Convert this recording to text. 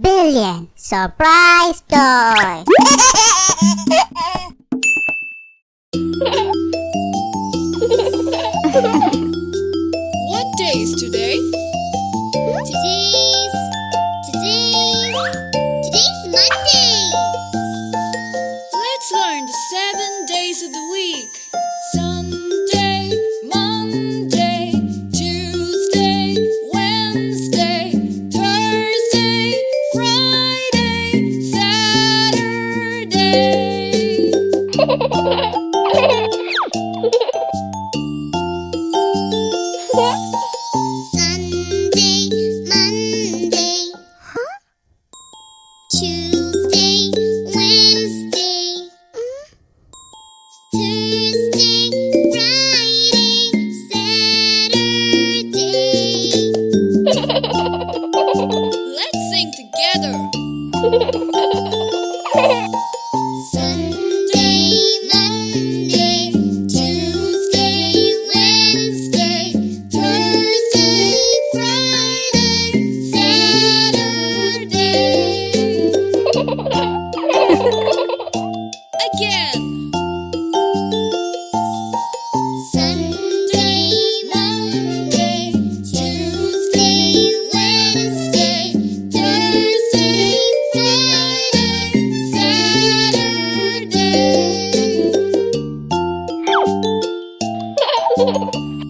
Billion Surprise Toy! What day is today? Sunday, Monday, huh? Tuesday. Yeah. Oh.